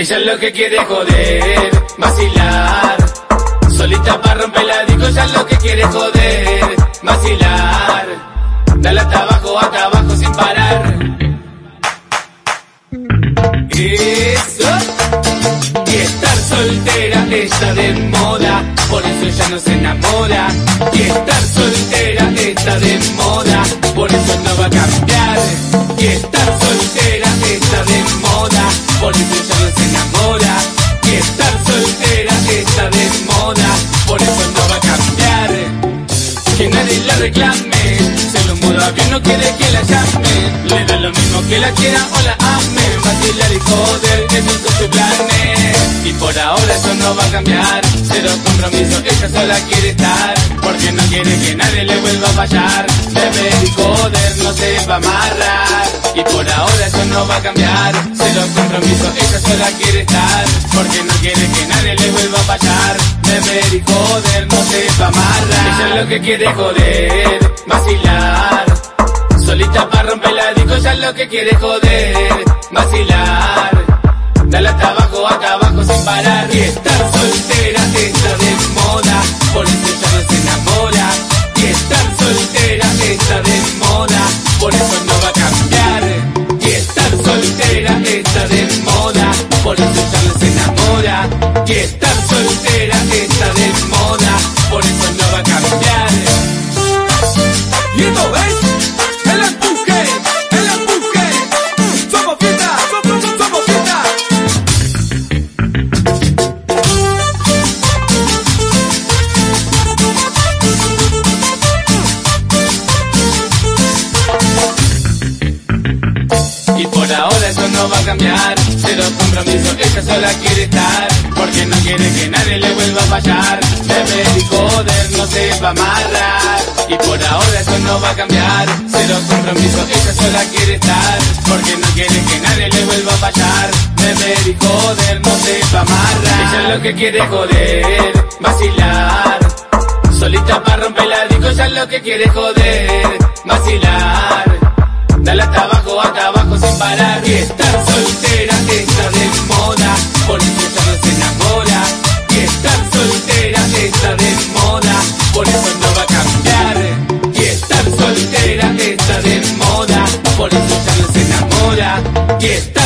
Ella es lo que quiere joder, vacilar. Solita para romper la disco, ella es lo que quiere joder, vacilar. Dale hasta abajo, hasta abajo sin parar. Eso. Y estar soltera está de moda, por eso ella no se enamora. Y estar soltera está de moda, por eso no va a cambiar. Y estar se lo muda bien, no quiere que la llame. Le da lo mismo que la quiera o la ame, vacilar y joder, esos son sus planes. Y por ahora eso no va a cambiar, cero compromiso, ella sola quiere estar. Porque no quiere que nadie le vuelva a fallar, beber y joder, no se va a amarrar. Ahora eso no va a cambiar, cero compromiso, ella sola quiere estar. Porque no quiere que nadie le vuelva a fallar, beber y joder, no se va a amarrar. Ella lo que quiere joder, vacilar. Solita para romper la disco, ella lo que quiere joder, vacilar. Dale hasta abajo, hasta abajo sin parar. Y estar soltera está de moda, Y esto es el empuje, el empuje. Somos fiesta, somos, somos fiesta. Y por ahora eso no va a cambiar, cero compromiso, ella sola quiere estar, porque no quiere que nadie le vuelva a fallar, beber y joder, no se va a amarrar. Y por ahora eso no va a cambiar. Cero compromiso, ella sola quiere estar. Porque no quiere que nadie le vuelva a fallar. Beber y joder, no se va a amarrar. Ella lo que quiere joder, vacilar. Solita pa' romper la disco, ella lo que quiere joder, vacilar. Dale hasta abajo, hasta abajo sin parar. Y estar soltera está de moda. Por eso no se enamora. Y estar soltera está de moda. por eso se enamora. Y